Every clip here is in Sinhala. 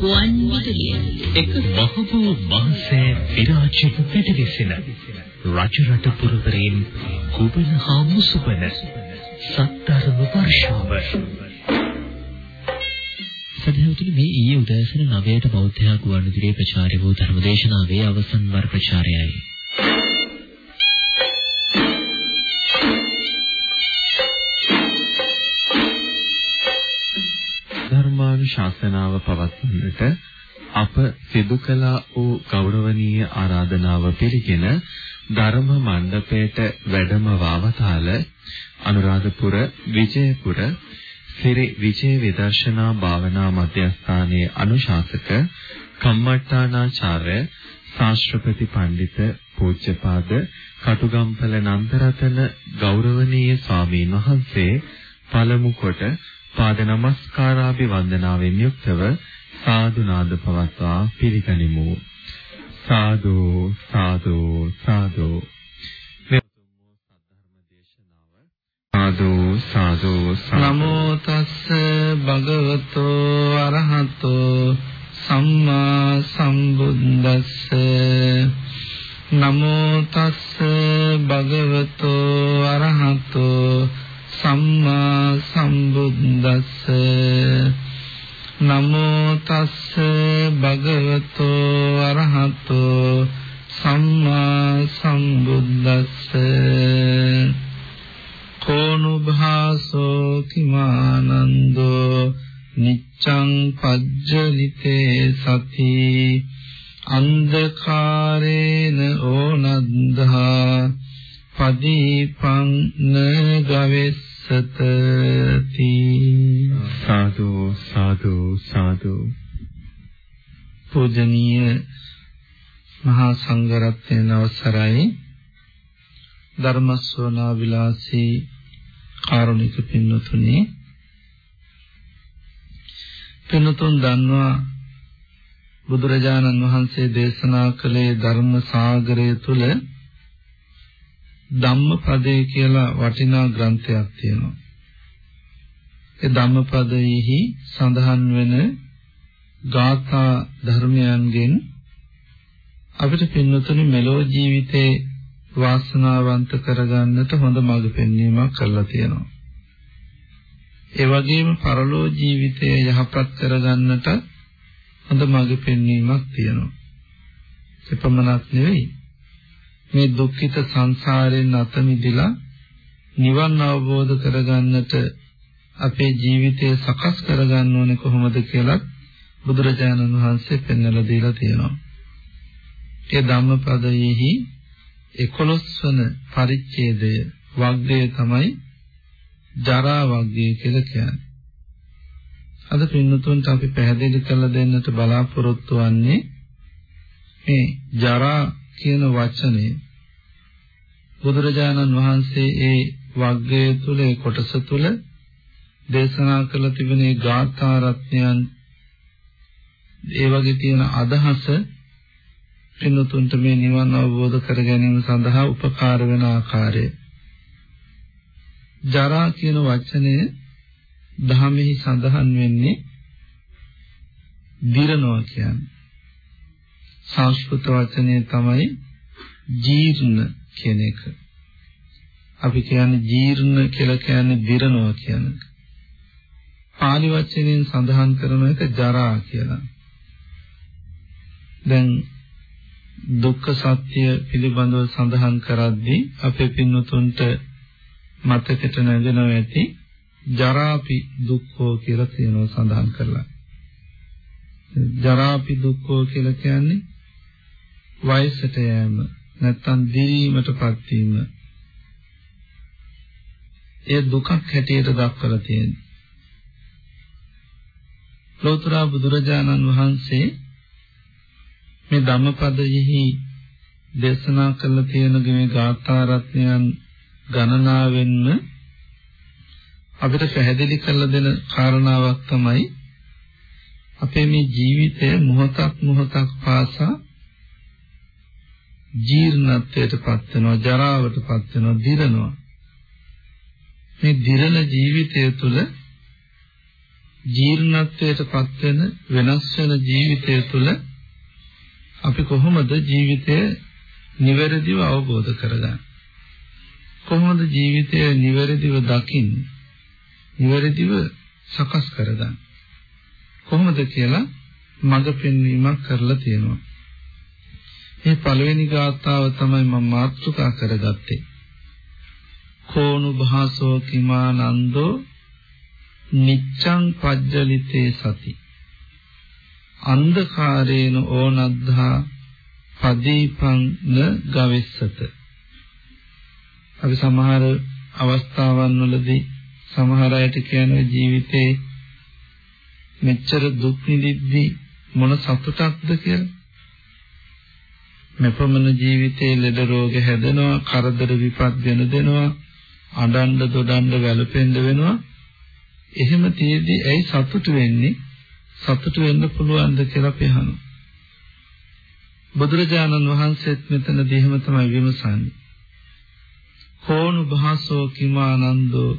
වන් විදුලිය එක මහබෝ මහසෑ විරාජිත පිටිවිසෙන රජරට පුරවරයන් කුබන හා මුසුබන සත්තරම වර්ෂාව සදහවතුනි මේ ඊයේ උදෑසන 9ට බෞද්ධ ගුවන්විදුලියේ ප්‍රචාරය වූ ධර්මදේශනාවේ අවසන් වර ප්‍රචාරයයි. ධර්මානුශාසනාව පවත්වන්නට අප සිදු කළ වූ ගෞරවනීය ආරාධනාව පිළිගෙන ධර්ම මණ්ඩපයට වැඩම වවතාල අනුරාධපුර විජයපුර සිරි විජය විදර්ශනා භාවනා මධ්‍යස්ථානයේ අනුශාසක කම්මට්ටානාචාර්ය ශාස්ත්‍රපති පඬිත පූජ්‍යපාද කටුගම්පල නන්දරතන ගෞරවනීය ස්වාමීන් වහන්සේ පළමු කොට පාද නමස්කාරාභි වන්දනාවෙන් යුක්තව සාදු නාද පවත්වා පිළිගනිමු. සාදු සාදු සාදු සාදු සාදු. නමෝ තස්ස භගවතෝ අරහතෝ සම්මා සම්බුද්දස්ස. නමෝ තස්ස භගවතෝ අරහතෝ සම්මා සම්බුද්දස්ස නමෝ තස්ස භගවතෝ අරහතෝ සම්මා සම්බුද්දස්ස කෝනුභාසෝ කිමානන්දෝ නිච්ඡං පජ්ජලිතේ සති අන්ධකාරේන ඕනද්ධා පදීපං නගවෙස් සතති සාදු සාදු සාදු. පූජනීය මහා සංඝරත්නයන් අවසරයි. ධර්මස්වනා විලාසී කාරුණික පින්නතුනි පින්නතුන් දන්නවා බුදුරජාණන් වහන්සේ දේශනා කළේ ධර්ම සාගරය තුල ධම්මපදේ කියලා වටිනා ග්‍රන්ථයක් තියෙනවා. ඒ ධම්මපදයේහි සඳහන් වෙන ගාථා ධර්මයන්ගෙන් අපිට පින්නතුනි මෙලෝ ජීවිතේ වාසනාවන්ත කරගන්නට හොඳ මඟ පෙන්වීමක් කරලා තියෙනවා. ඒ වගේම පරලෝ ජීවිතය යහපත් කරගන්නට හොඳ මඟ පෙන්වීමක් තියෙනවා. එපමණක් නෙවෙයි මේ දුක්ඛිත සංසාරයෙන් අත මිදලා නිවන් අවබෝධ කරගන්නට අපේ ජීවිතය සකස් කරගන්න ඕනේ කොහොමද කියලා බුදුරජාණන් වහන්සේ පෙන්වලා දීලා තියෙනවා. ඒ ධම්මපදයේහි 11 වන පරිච්ඡේදය වග්ගය තමයි ජරා වග්ගය කියලා කියන්නේ. අද පින්නතුන්ට අපි පැහැදිලි කරලා දෙන්නට බලාපොරොත්තු වෙන්නේ මේ ජරා කියන වචනය බුදුරජාණන් වහන්සේ ඒ වග්ගය තුල ඒ කොටස තුල දේශනා කළ තිබෙන ඒ ගාථා රත්නයන් ඒ වගේ තියෙන අදහස පින්තුන්ට මේ නිවන් අවබෝධ කර ගැනීම සඳහා උපකාර වෙන ආකාරය. ජරා කියන වචනය දහමෙහි සඳහන් වෙන්නේ දිරනවා කියන්නේ. සංස්කෘත වචනය තමයි ජීර්ණ කියන එක. අපි කියන්නේ ජීර්ණ කියලා කියන්නේ දිරනවා කියන එක. පාලි වචනයෙන් සඳහන් කරන එක ජරා කියලා. දැන් දුක්ඛ සත්‍ය පිළිබඳව සඳහන් කරද්දී අපේ පින්නතුන්ට මතකයට නැගෙනව ඇති ජරාපි දුක්ඛෝ කියලා කියනවා සඳහන් කරලා. ජරාපි දුක්ඛෝ කියලා කියන්නේ වයසට යෑම නැත්තම් දිරීමටපත් වීම ඒ දුකක් හැටියට දක්වලා තියෙනවා. ලෝතර බුදුරජාණන් වහන්සේ මේ ධම්මපදයෙහි දේශනා කළ තියෙන මේ ගාථා රත්නයන් ගණනාවෙන්ම අපිට පැහැදිලි කරලා දෙන කාරණාවක් තමයි අපේ මේ ජීවිතය මොහොතක් මොහොතක් පාසා ජීර්ණත්වයටපත් වෙනවා ජරාවටපත් වෙනවා දිරනවා. මේ දිරන ජීවිතය තුළ ජීර්ණත්වයටපත් වෙන වෙනස් වෙන ජීවිතය තුළ අපි කොහොමද ජීවිතය නිවැරදිව අවබෝධ කරගන්නේ? කොහොමද ජීවිතය නිවැරදිව දකින්නේ? නිවැරදිව සකස් කරගන්නේ? කොහොමද කියලා මඟ පෙන්වීමක් කරලා තියෙනවා. මේ පළවෙනි ගාථාව තමයි මම මාතෘකා කරගත්තේ. කෝණු භාසෝ කිමානන්දෝ නිච්ඡං පජ්ජලිතේ සති. අන්ධකාරේන ඕනද්ධා පදීපං න ගවෙස්සත. අපි සමහර අවස්ථාවන් වලදී සමහර අයට කියන ජීවිතේ මෙච්චර දුක් විඳිද්දී මොන සතුටක්ද කියලා. මෙපමණ ජීවිතේ ලෙඩ රෝග හැදෙනවා කරදර විපත් වෙන දෙනවා අඬන්න දොඩන්න වැළපෙන්න වෙනවා එහෙම තියෙද්දී ඇයි සතුටු වෙන්නේ? සතුටු වෙන්න පුළුවන්ද කියලා අපි අහනවා. බුදුරජාණන් වහන්සේත් මෙතනදී එහෙම තමයි විමසන්නේ. කෝණු භාසෝ කිමානන්දෝ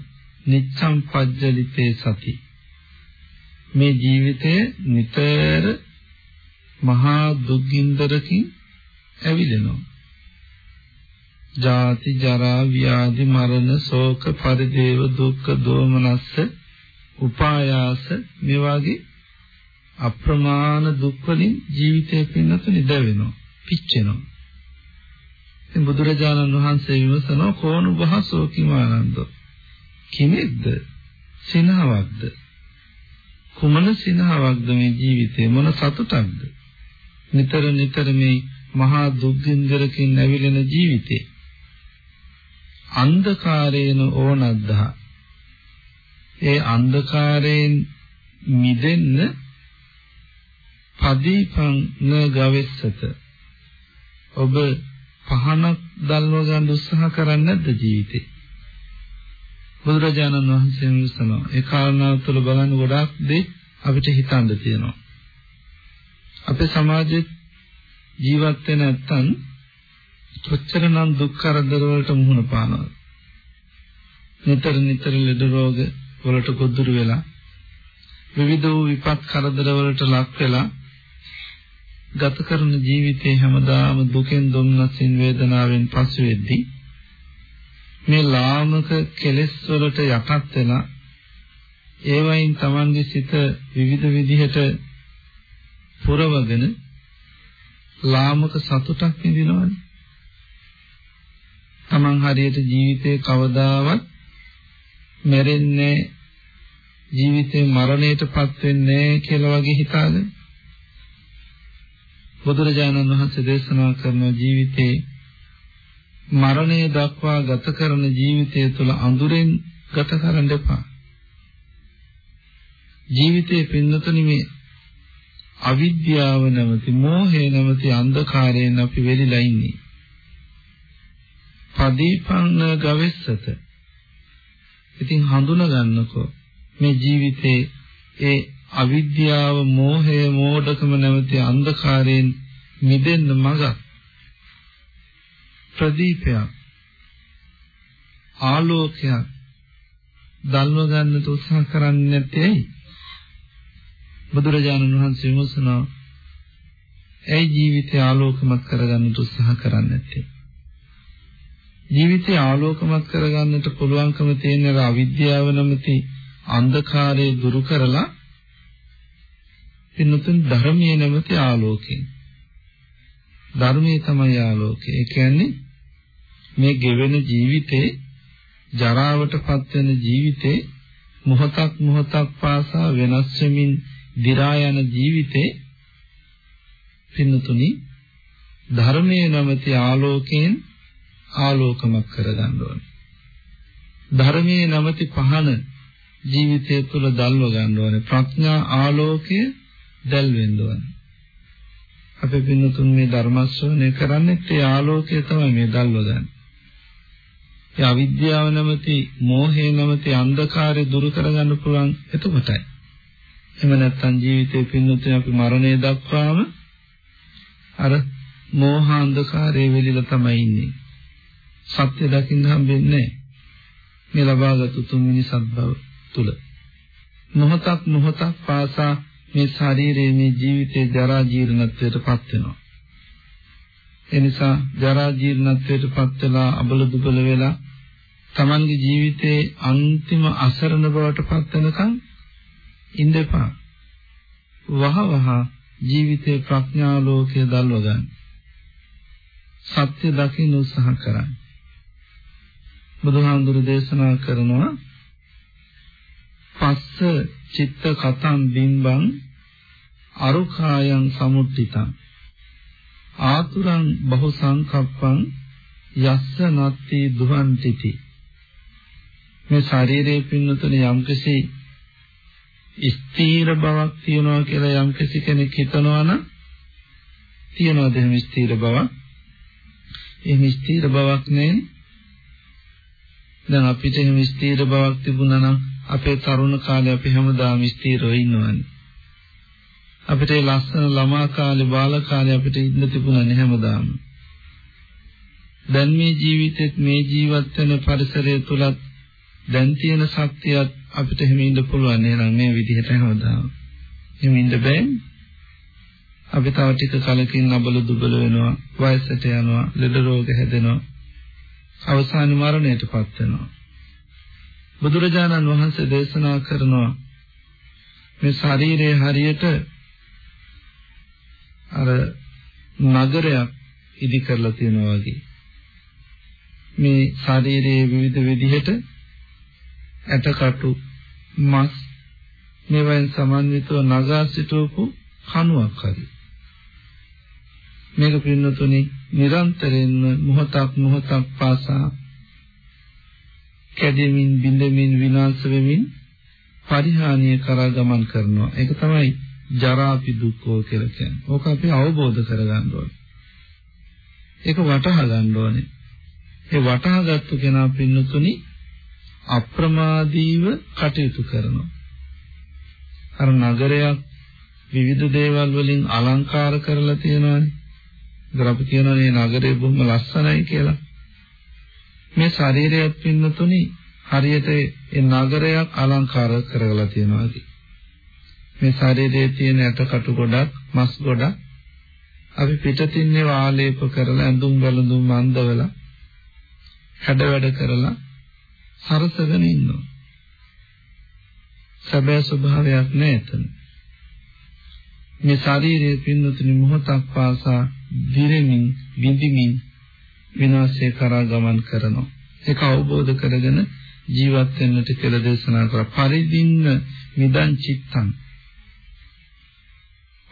නිච්ඡම් පජ්ජලිතේ සති. මේ ජීවිතයේ නිතර මහා දුක්ගින්දරකින් ඇවිලෙනවා. ජාති ජරා ව්‍යාධි මරණ ශෝක පරිදේව දුක්ඛ දෝමනස්ස උපායාස මේ වගේ අප්‍රමාණ දුක් වලින් ජීවිතය පින්නතුනි දැවෙනවා පිච්චෙනවා. ඉතින් බුදුරජාණන් වහන්සේ විමසනවා කෝණ වහසෝ කිමානන්ද? කිමෙක්ද සිනහවක්ද? කුමන සිනහවක්ද මේ ජීවිතේ? මොන සතුටක්ද? නිතර නිතර මේ මහා දුක්ගින්දරකින් නැවිලෙන ජීවිතේ. අන්ධකාරේන ඕනද්දා ඒ අන්ධකාරයෙන් මිදෙන්න පදීපං න ගවෙස්සත. ඔබ පහනක් දල්ව ගන්න උත්සාහ කරන්නේ නැද්ද ජීවිතේ? බුදුරජාණන් වහන්සේ විසනවා ඒ කාරණාව තුළ බලන්න ගොඩාක් දේ අපිට හිතන්න තියෙනවා. අපේ සමාජයේ ජීවත් වෙන නැත්තම් කොච්චරනම් දුක් කරදර වලට මුහුණ පානවද? නිතර නිතර ලෙඩ රෝග වලට ගොදුරු වෙලා විවිධ වූ විපත් කරදර වලට ලක් වෙලා ගත කරන ජීවිතේ හැමදාම දුකෙන් දුම්නසින් වේදනාවෙන් පසු වෙද්දී මේ ලාමක කෙලෙස් වලට යටත් වෙලා ඒවයින් Tamange සිත විවිධ විදිහට පුරවගෙන ලාමක සතුටක් විඳිනවනේ Taman හරියට ජීවිතේ කවදාවත් මැරෙන්නේ ජීවිතේ මරණයටපත් වෙන්නේ කියලා වගේ හිතාගෙන බුදුරජාණන් වහන්සේ දේශනා කරන ජීවිතේ මරණය දක්වා ගත කරන ජීවිතය තුළ අඳුරෙන් ගත කරන්න එපා. ජීවිතේ පින්නතුනි මේ අවිද්‍යාව නැමැති මෝහය නැමැති අන්ධකාරයෙන් අපි වෙලිලා ඉන්නේ. පදීපන්න ගවෙස්සත. ඉතින් හඳුනා ගන්නකො මේ ජීවිතේ ඒ අවිද්‍යාව, මෝහය, මෝඩකම නැමැති අන්ධකාරයෙන් මිදෙන්න මඟ ප්‍රදීපයක්. ආලෝකයක්. දල්ව ගන්නට උත්සාහ කරන්නේ නැත්තේ බුදුරජාණන් වහන්සේ විමසනවා ඇයි ජීවිතය ආලෝකමත් කරගන්නට උත්සාහ කරන්නේ නැත්තේ ජීවිතය ආලෝකමත් කරගන්නට පුළුවන්කම තියෙන අවිද්‍යාව නැමැති අන්ධකාරය දුරු කරලා පින්නතුන් ධර්මයේ නැමැති ආලෝකයෙන් ධර්මයේ තමයි ආලෝකය. ඒ කියන්නේ මේ ගෙවෙන ජීවිතේ ජරාවටපත් වෙන ජීවිතේ මොහොතක් මොහොතක් පාසා වෙනස් වෙමින් දි รา යන ජීවිතේ පින්නතුනි ධර්මයේ නැමැති ආලෝකයෙන් ආලෝකමත් කරගන්න ඕනේ. ධර්මයේ නැමැති පහන ජීවිතය තුළ දැල්ව ගන්න ඕනේ. ප්‍රඥා ආලෝකය දැල් වෙන්න ඕනේ. අපි පින්නතුන් මේ ධර්ම ශ්‍රවණය කරන්නේ ඒ ආලෝකය තමයි මේ දැල්ව ගන්න. ඒ අවිද්‍යාව නැමැති මෝහය නැමැති අන්ධකාරය දුරු කරගන්න පුළුවන් එතකොටයි. එහෙම නැත්නම් ජීවිතේ පින්නතුන් අපි මරණය දක්වාම අර මෝහ අන්ධකාරයේ වෙලිලා තමයි ඉන්නේ. සත්‍ය දකින්න හම්බෙන්නේ මේ ලබාගත් තුන්වෙනි සත්භව තුල. මොහොතක් මොහොතක් පාසා මේ ශරීරයේ මේ ජීවිතේ ජරා ජීර්ණත්වයට පත් වෙනවා. එනිසා ජරා ජීර්ණත්වයට පත් වෙලා අබල දුබල වෙලා තමන්ගේ ජීවිතයේ අන්තිම අසරණ බවට පත් වෙනකන් ඉඳපා. වහ වහ ජීවිතේ ප්‍රඥා ලෝකයේ දල්ව ගන්න. සත්‍ය දකින්න උත්සාහ කරන්න. බුදුහාමුදුරු දේශනා කරනවා පස්ස චිත්ත කතං බිම්බං අරුඛායන් සමුට්ඨිතං ආතුරං බහු සංකප්පං යස්ස නත්ති දුහන්තිති මේ ශරීරයේ පින්නතුන යම්කිසි ස්ථීර බවක් තියනවා කියලා යම්කිසි කෙනෙක් හිතනවා නම් තියනවාද එහෙම ස්ථීර බවක් එහෙම ස්ථීර බවක් නේ දැන් අපිට එහෙම ස්ථීර බවක් තිබුණා නම් අපේ තරුණ කාලේ අපි හැමදාම ස්ථීරව ඉන්නවනේ. අපිට ලස්සන ළමා කාලේ බාල කාලේ අපිට ඉන්න තිබුණා හැමදාම. දැන් මේ ජීවිතෙත් මේ ජීවත් වෙන පරිසරය තුලත් දැන් තියෙන ශක්තියත් අපිට එහෙම ඉන්න පුළුවන් නේද මේ විදිහට හැමදාම. එහෙම ඉන්න බෑ. අපි තව ටික කලකින් අබල දුබල වෙනවා, වයසට යනවා, ලෙඩ රෝග හැදෙනවා. අවසාන මරණයටපත් වෙනවා. බුදුරජාණන් වහන්සේ දේශනා කරනවා මේ ශරීරයේ හරියට අර නගරයක් ඉදි කරලා තියෙනවා වගේ මේ ශරීරයේ විවිධ විදිහට ඇටකටු මස් මේවෙන් සමන්විතව නගා සිටවපු කණුවක් හරි මේක පින්නතුනි නිරන්තරයෙන්ම මොහොතක් මොහොතක් පාසා කැඩෙමින් බිඳෙමින් විනාශ වෙමින් පරිහානිය කරා ගමන් කරනවා. ඒක තමයි ජරාපි දුක්ඛෝ කියලා කියන්නේ. ඕක අපි අවබෝධ කරගන්න ඕනේ. ඒක වටහා ගන්න ඕනේ. ඒ වටහාගත්තු කෙනා පින්නතුනි අප්‍රමාදීව කටයුතු කරනවා. අර නගරයක් විවිධ දේවල් වලින් අලංකාර කරලා තියෙනවානේ. ඒතර අපි කියනවා මේ නගරය බොහොම ලස්සනයි කියලා. මේ ශරීරයත් පින්නතුනි හරියට ඒ නගරයක් අලංකාර කරගලා තියෙනවා මේ ශරීරයේ තියෙන ඇටකටු ගොඩක් මස් ගොඩක් අපි පිටතින් ඒවා ආලේප කරලා ඇඳුම් බැලඳුම් අඳවලා හැඩ වැඩ කරලා සරසගෙන ඉන්නවා සැබෑ ස්වභාවයක් නෑ එතන මේ ශරීරයේ පින්නතුනි මොහොතක් පාසා දිරෙමින් බිඳිමින් විනාශය කරා ගමන් කරනවා. ඒක අවබෝධ කරගෙන ජීවත් වෙන්නට කියලා දේශනා කරා. පරිදින්න මිදං චිත්තං.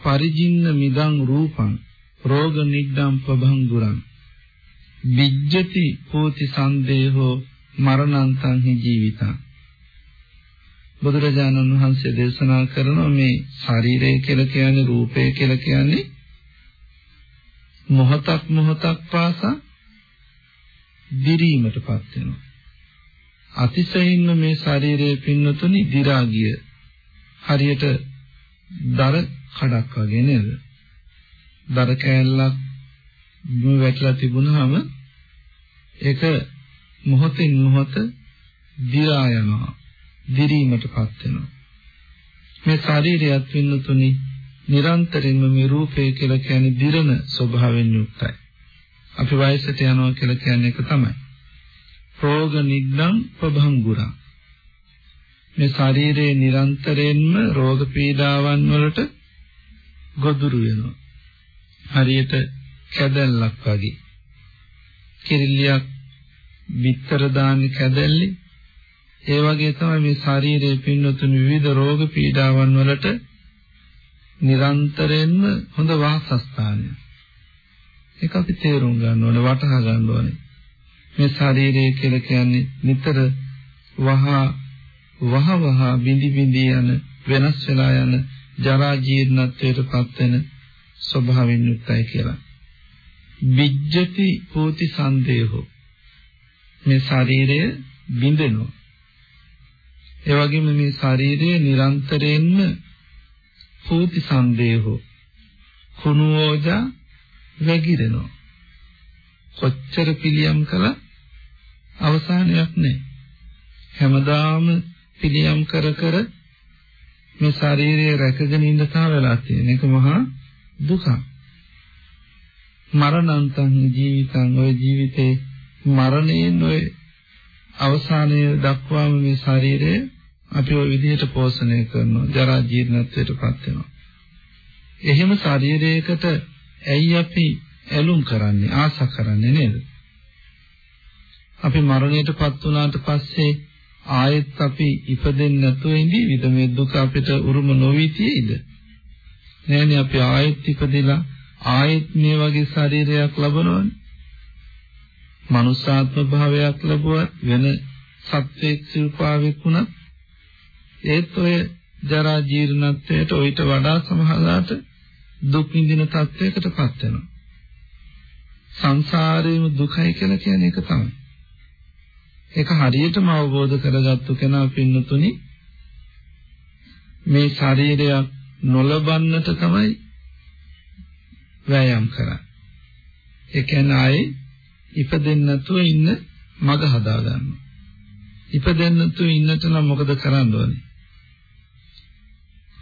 පරිජින්න මිදං රූපං. රෝග නිග්ගම් ප්‍රභංගුරං. විජ්ජති පෝති සන්දේහෝ මරණන්තං හි ජීවිතං. බුදුරජාණන් වහන්සේ දේශනා කරන මේ ශරීරය කියලා කියන්නේ රූපය කියලා කියන්නේ මොහොතක් මොහොතක් පාසා දිරීමටපත් වෙනවා. අතිශයින්ම මේ ශරීරයේ පින්නතුනි දි รา ගිය හරියට දර කඩක් වගේ නේද? දර කෑල්ලක් බිම වැටලා තිබුණාම ඒක මොහොතින් මොහොත දි รา යනවා. දිරීමටපත් වෙනවා. මේ ශරීරයත් පින්නතුනි නිරන්තරයෙන්ම මේ රූපය කියලා කියන්නේ දිරන ස්වභාවයෙන් යුක්තයි. අපි වයසට යනවා කියලා කියන්නේ ඒක තමයි. රෝග නිග්නම් ප්‍රභංගුරා. මේ ශරීරයේ නිරන්තරයෙන්ම රෝග පීඩාවන් වලට ගොදුරු වෙනවා. හරියට කැදැල්ලක් වගේ. කිරිල්ලියක් විතර දාන කැදැල්ලේ ඒ වගේ තමයි මේ ශරීරයේ පින්නතුණු විවිධ රෝග පීඩාවන් වලට නිරන්තරයෙන්ම හොඳ වාසස්ථානයක්. ඒක අපි තේරුම් ගන්න ඕනේ වටහා ගන්න ඕනේ. මේ ශරීරය කියලා කියන්නේ නිතර වහ වහ වහ බිඳි බිඳි යන වෙනස් වෙලා යන ජරා ජීර්ණත්වයට පත් වෙන ස්වභාවයෙන් යුක්තයි කියලා. විජ්ජති පෝති සන්දේහෝ මේ ශරීරය බිඳෙනවා. ඒ වගේම මේ ශරීරය නිරන්තරයෙන්ම පෝති සන්දේහෝ කුණුෝජා වැగిරෙනවා. කොච්චර පිළියම් කළා අවසානයක් නැහැ. හැමදාම පිළියම් කර කර මේ ශරීරය රැකගෙන ඉන්න තා වෙලා තියෙන එක මහා දුකක්. මරණන්තං ජීවිතං ඔය ජීවිතේ මරණයෙන් ඔය අවසානයේ දක්වාම මේ ශරීරය අපි ওই විදිහට පෝෂණය කරනවා ජරා ජීර්ණත්වයටපත් වෙනවා. එහෙම ශරීරයකට ඇයි අපි ඇලුම් කරන්නේ ආශා කරන්නේ නේද? අපි මරණයටපත් වුණාට පස්සේ ආයෙත් අපි ඉපදෙන්නේ නැතුව ඉඳීවිද මේ දුක අපිට උරුම නොවි තියෙයිද? නෑනේ අපි ආයෙත් ඉපදෙලා ආයෙත් මේ වගේ ශරීරයක් ලබනවනේ. මනුෂ්‍යාත්ම භාවයක් ලැබුවත් වෙන සත්වයක් සිල්පාවෙක් වුණත් ඒත් ඔය ජරා ජීර්ණත්වයට ඔయిత වඩා සමහරලාට දුක් විඳින තත්වයකටපත් වෙනවා. සංසාරේම දුකයි කියලා කියන එක තමයි. ඒක හරියටම අවබෝධ කරගත්තු කෙනා පින්නතුනි මේ ශරීරයක් නොලබන්නට තමයි වෑයම් කරන්නේ. ඒ කියන්නේ ආයේ ඉපදෙන්න නැතුව ඉන්න මග හදා ගන්නවා. ඉපදෙන්න නැතුව ඉන්නට නම් මොකද කරන්න ඕනේ?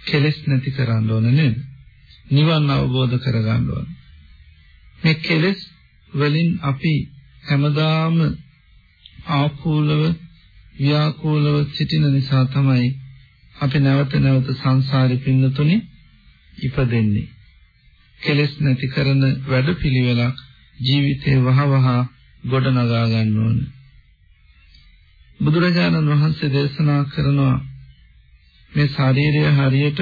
කෙලෙස් නැති කරන්න ඕනේ නේද? නිවන් අවබෝධ කරගන්න ඕනේ. මේ කෙලෙස් වලින් අපි හැමදාම ආකූලව ව්‍යාකූලව සිටින නිසා තමයි අපි නැවත නැවත සංසාරේ පින්නතුනේ ඉපදෙන්නේ. කෙලෙස් නැති කරන වැඩපිළිවෙලක් ජීවිතේ වහවහ ගොඩනගා ගන්න ඕන. බුදුරජාණන් වහන්සේ දේශනා කරනවා මේ ශාරීරිය හරියට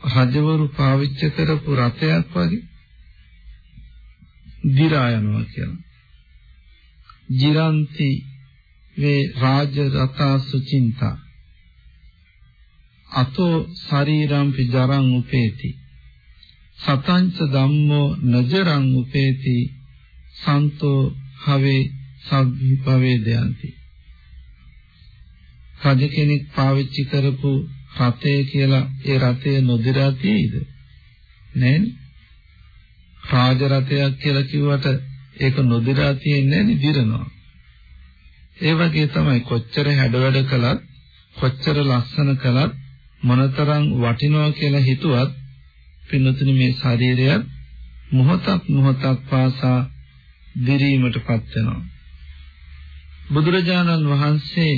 රජවරු පාවිච්චි කරපු රථයක් වගේ දිරා යනවා කියලා. ජිරන්ති වේ රාජ රතා සුචින්තා අතෝ ශරීරම්පි ජරං උපේති සතංච ධම්මෝ නජරං උපේති සන්තෝ හවේ සබ්බිපවේ දයන්ති. රජ කෙනෙක් පාවිච්චි කරපු රතය කියලා ඒ රතය නොදිරා තියෙයිද නෑනේ. රාජ රතයක් කියලා කිව්වට ඒක නොදිරා තියෙන්නේ නෑනේ දිරනවා. ඒ වගේ තමයි කොච්චර හැඩවැඩ කළත් කොච්චර ලස්සන කළත් මොනතරම් වටිනවා කියලා හිතුවත් පින්නතුනි මේ ශරීරය මොහොතක් මොහොතක් පාසා දිරීමටපත් වෙනවා බුදුරජාණන් වහන්සේ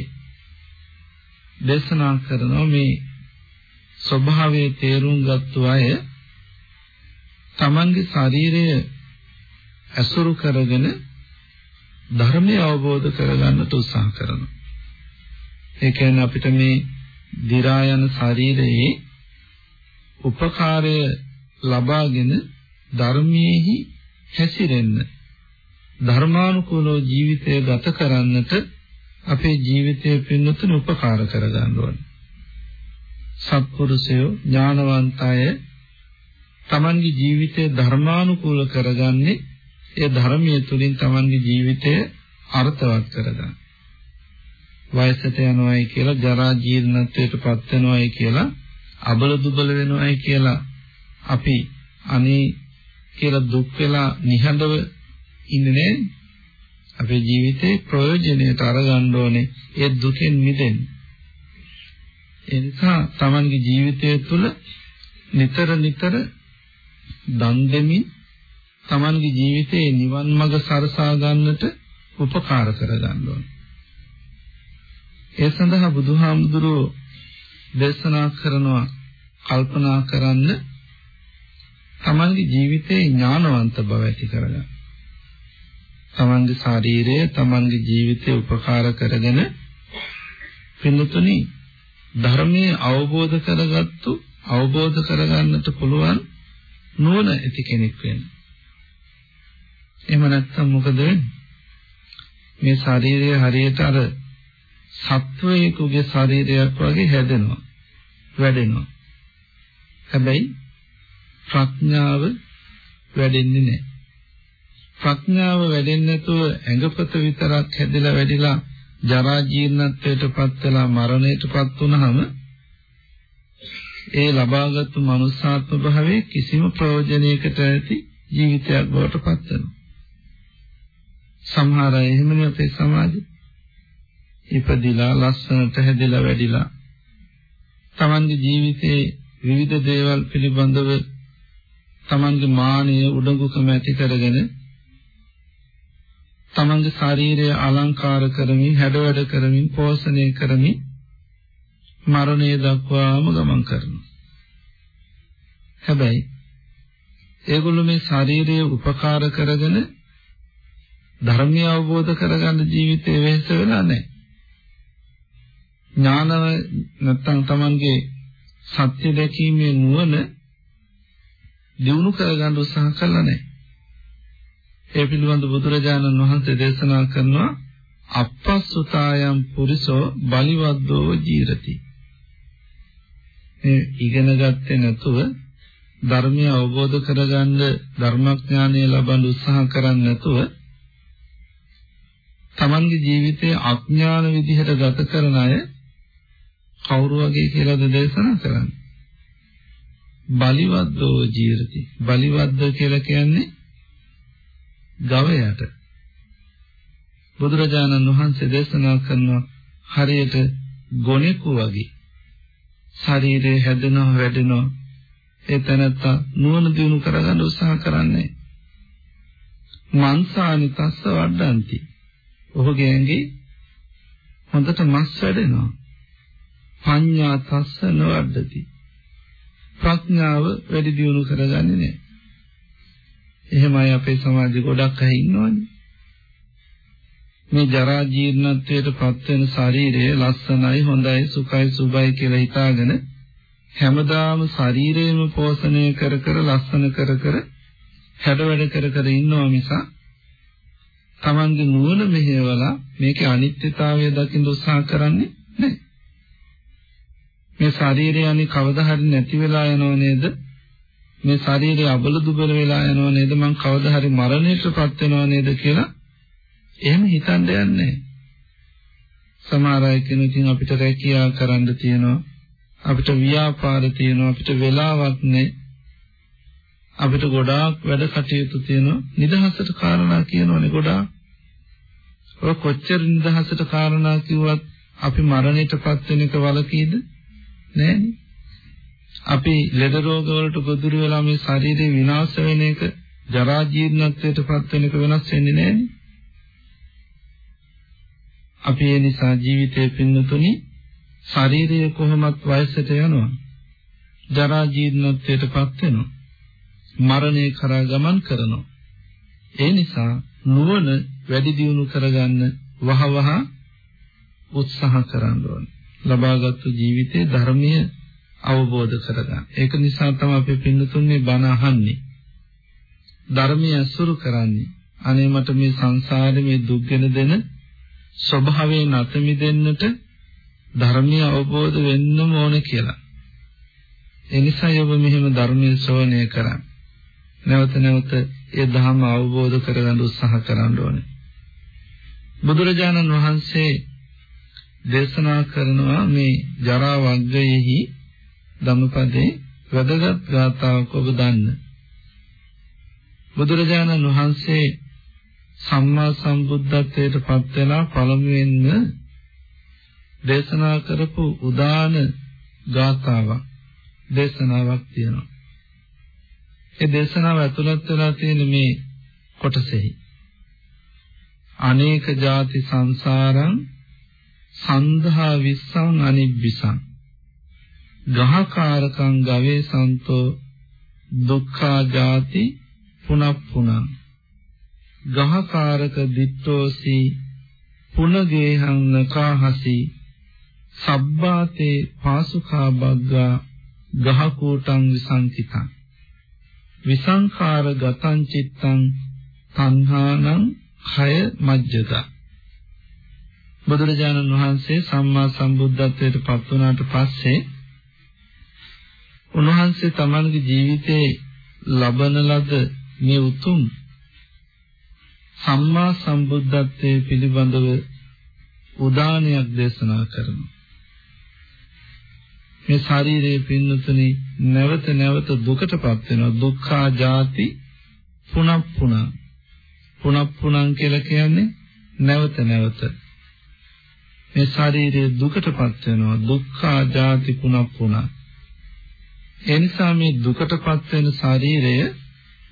දේශනා කරන මේ ස්වභාවයේ තේරුම් ගත්තු අය තමන්ගේ ශරීරය ඇසුරු කරගෙන ධර්මය අවබෝධ කරගන්නට උත්සාහ කරනවා. ඒ කියන්නේ අපිට මේ දි รา යන ශරීරයේ උපකාරය ලබාගෙන ධර්මයේහි හැසිරෙන්න ධර්මානුකූලව ජීවිතය ගත කරන්නට අපේ ජීවිතය පින්නතුන උපකාර කරගන්න ඕනේ. සත්පුරුෂයෝ ඥානවන්තය තමන්ගේ ජීවිතය ධර්මානුකූල කරගන්නේ ඒ ධර්මයේ තුලින් තමන්ගේ ජීවිතය අර්ථවත් කරගන්න. වයසට යනවායි කියලා ජරා ජීර්ණත්වයටපත් වෙනවායි කියලා අබල දුබල වෙනවායි කියලා අපි අනේ කියලා දුක් වෙලා නිහඬව ඉන්නේ අපේ ජීවිතේ ප්‍රයෝජනයට අරගන්න ඕනේ ඒ දුකෙන් මිදෙන්න. ඒ නිසා Tamanගේ ජීවිතය තුළ නිතර නිතර දන් දෙමින් Tamanගේ ජීවිතේ නිවන් මඟ සරසා ගන්නට උපකාර කර ගන්න ඕනේ. ඒ සඳහා බුදුහාමුදුරුවෝ දේශනා කරනවා කල්පනා කරන්න තමන්ගේ ජීවිතේ ඥානවන්ත බව ඇති කරගන්න. තමන්ගේ ශරීරය තමන්ගේ ජීවිතේ උපකාර කරගෙන පින්තුනි ධර්මයේ අවබෝධ කරගත්තු අවබෝධ කරගන්නට පුළුවන් නුවණ ඇති කෙනෙක් වෙන්න. එහෙම නැත්නම් මොකද වෙන්නේ? මේ ශරීරය හරියට අර සත්වයෙකුගේ ශරීරයක් වගේ හැදෙනවා. වැඩෙනවා. හැබැයි ප්‍රඥාව වැඩෙන්නේ නැහැ. ප්‍රඥාව වැඩෙන්නේ නැතුව ඇඟපත විතරක් හැදලා වැඩිලා ජරා ජීර්ණත්වයටපත් වෙලා මරණයටපත් වුනහම ඒ ලබාගත්තු මනුස්සාත්ම භාවයේ කිසිම ප්‍රයෝජනයකට ඇති ජීවිතයක් බවට පත් වෙනවා. සමහර අය එහෙමනේ අපේ සමාජේ ඉපදිලා ලස්සනට හැදලා වැඩිලා තමන්ගේ ජීවිතයේ විවිධ දේවල් පිළිබඳව තමන්ගේ මානය උඩඟුකම ඇති කරගෙන තමන්ගේ ශරීරය අලංකාර කරමින් හැඩවැඩ කරමින් පෝෂණය කරමින් මරණය දක්වාම ගමන් කරනවා. හැබැයි ඒගොල්ලෝ මේ ශරීරය උපකාර කරගෙන ධර්මය අවබෝධ කරගන්න ජීවිතේ වෙහෙස වෙලා නැහැ. ඥානව නැත්තම් Tamanගේ සත්‍ය දැකීමේ නුවණ දිනු කරගන්න උත්සාහ කළා නැහැ. ඒ පිළිබඳ බුදුරජාණන් වහන්සේ දේශනා කරනවා අපස්සුතායම් පුරිසෝ බලිවද්දෝ ජීරති. මේ ඉගෙන ගත්තේ නැතුව ධර්මය අවබෝධ කරගන්න ධර්මඥානය ලබන්න උත්සාහ කරන්නේ නැතුව තමන්ගේ ජීවිතය අඥාන විදිහට ගත කරන අය කවුරු වගේ කියලාද දේශනා කරන්නේ? බලිවද්දෝ ජීරති. බලිවද්ද කියලා කියන්නේ ගවයාට. බුදුරජාණන් වහන්සේ දේශනා කරන හරියට ගොනෙකු වගේ ශරීරය හැදෙනවා වැඩෙනවා ඒ තැනත්තා නුවණ දිනු කරගන්න උත්සාහ කරන්නේ මන්සානි තස්ස වඩ්ඩಂತಿ ඔහුගේ ඇඟේ හොඳට මස් වැඩෙනවා පඤ්ඤා තස්ස නවද්දති ප්‍රඥාව වැඩි දියුණු කරගන්නේ නැහැ. එහෙමයි අපේ සමාජෙ ගොඩක් අය ඉන්නවනේ. මේ ජරා ජීර්ණත්වයට පත් වෙන ශරීරය ලස්සනයි හොඳයි සුඛයි සුබයි කියලා හිතාගෙන හැමදාම ශරීරයම පෝෂණය කර කර ලස්සන කර කර හැඩ වැඩ කර කර ඉන්නවා මිස තමන්ගේ නුවණ මෙහෙवला මේකේ අනිත්‍යතාවය දකින්න උත්සාහ කරන්නේ නැහැ. මේ ශරීරය අනි කවදා හරි නැති වෙලා යනව නේද? මේ ශරීරය අබල දුබල වෙලා යනව නේද? මං කවදා හරි මරණයටපත් වෙනව නේද කියලා එහෙම හිතන්න යන්නේ සමහර අය කෙනකින් අපිට රැකියාව කරන්න තියෙනවා. අපිට ව්‍යාපාර තියෙනවා. අපිට වෙලාවක් නැහැ. අපිට ගොඩාක් වැඩ කටයුතු තියෙනවා. නිදහසට කාරණා කියනවනේ ගොඩාක්. ඔය කොච්චර නිදහසට කාරණා කිව්වත් අපි මරණයටපත් වෙන එක වලකීද නෑනේ අපි ලෙඩ රෝග වලට ගොදුරු වෙලා මේ ශරීරය විනාශ වෙන එක ජරා ජීර්ණත්වයටපත් වෙන එක වෙනස් වෙන්නේ නෑනේ අපි ඒ නිසා ජීවිතයේ පින්නතුනි ශරීරය කොහොමත් වයසට යනවා. ජරා ජීර්ණත්වයටපත් වෙනවා. මරණය කරා ගමන් කරනවා. ඒ නිසා නුවණ වැඩි දියුණු කරගන්න වහවහ උත්සාහ කරන්න ඕනේ. ලබාගත් ජීවිතයේ ධර්මීය අවබෝධ කරගන්න. ඒක නිසා තමයි අපි පින්නතුන්නේ බණ අහන්නේ. ධර්මීය අසුරු කරන්නේ. අනේ මට මේ සංසාරේ මේ දුක්ගෙන දෙන ස්වභාවයෙන් අත මිදෙන්නට ධර්මීය අවබෝධ වෙන්නම ඕන කියලා. ඒ නිසා ඔබ මෙහෙම ධර්මයේ ශ්‍රවණය කරන්න. නැවත නැවත ඒ ධර්ම අවබෝධ කරගන්න උත්සාහ කරන්න ඕනේ. බුදුරජාණන් වහන්සේ දේශනා කරනවා මේ ජරා වග්ගයෙහි ධම්මපදේ වැදගත් ගාථාවක් ඔබ දන්න. බුදුරජාණන් වහන්සේ සම්මා සම්බුද්ධත්වයට පත් වෙලා පළමුවෙන්ම දේශනා කරපු උදාන ගාථාවක් දේශනාවක් තියෙනවා. ඒ දේශනාව ඇතුළත් වෙලා තියෙන මේ කොටසෙහි අනේක ಜಾති සංසාරං සන්ධා විස්සං අනිබ්බිසං. ගහකාරකං ගවේ සන්තෝ දුක්ඛා ಜಾති පුනප්පුනං. ගහකාරක දිත්තෝසි පුනගේහං නකාහසි සබ්බාතේ පාසුකා බග්ගා ගහකූටං විසංකිතං. විසංඛාර ගතං චිත්තං තණ්හානං khය මජ්ජත බුදුරජාණන් වහන්සේ සම්මා සම්බුද්ධත්වයට පත් වුණාට පස්සේ උන්වහන්සේ තමන්ගේ ජීවිතේ ලබන ලද මේ උතුම් සම්මා සම්බුද්ධත්වයේ පිළිබඳව උදානයක් දේශනා කරනවා. මේ ශරීරයේ පින්නතුනි නැවත නැවත දුකටපත් වෙනවා. දුක්ඛා ජාති පුනප්පුණ. පුනප්පුණං කියලා කියන්නේ නැවත නැවත. මේ ශරීරය දුකටපත් වෙනවා දුක්ඛා ජාති පුනප්පුනා ඒ නිසා මේ දුකටපත් වෙන ශරීරය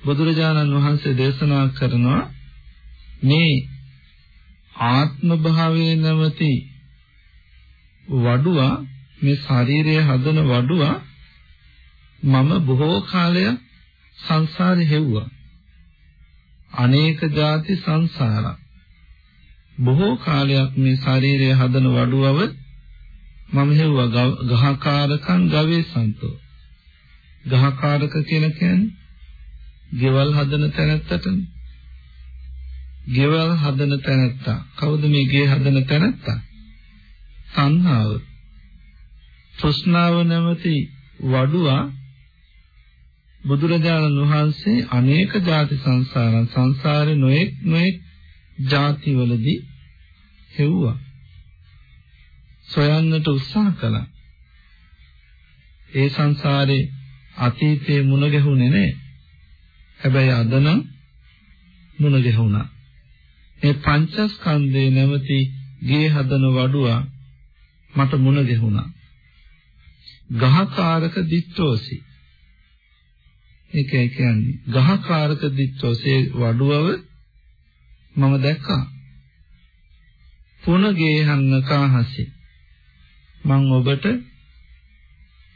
බුදුරජාණන් වහන්සේ දේශනා කරනවා මේ ආත්ම භාවයේ නැමැති වඩුවා මේ ශරීරය හදන වඩුවා මම බොහෝ කාලයක් සංසාරේ හෙව්වා. අනේක ಜಾති සංසාරා. බොහෝ කාලයක් මේ ශරීරය හදන වඩුවව මම හෙව්වා ගහකාරකම් ගවේ සන්තෝ ගහකාරක කියලා කියන්නේ ගෙවල් හදන තැනැත්තටනේ. ගෙවල් හදන තැනැත්තා. කවුද මේ ගේ හදන තැනැත්තා? සංහාව. තෘෂ්ණාව නැමැති වඩුවා බුදුරජාණන් වහන්සේ අනේක ಜಾති සංසාරයන් සංසාරේ නොඑක් නොඑක් ಜಾතිවලදී හෙව්වා සොයන්නට උත්සාහ කළා ඒ සංසාරේ අතීතයේ මුණ ගැහුනේ නැහැ හැබැයි අද නම් මුණ ගැහුණා මේ පංචස්කන්ධේ නැමැති ගේ හදන වඩුවා මට මුණ ගැහුණා ගහකාරක දිත්තෝසි ඒකයි කියන්නේ ගහකාරක දිත්තෝසේ වඩුවව මම දැක්කා. පුනගේ හන්නකාහසි මම ඔබට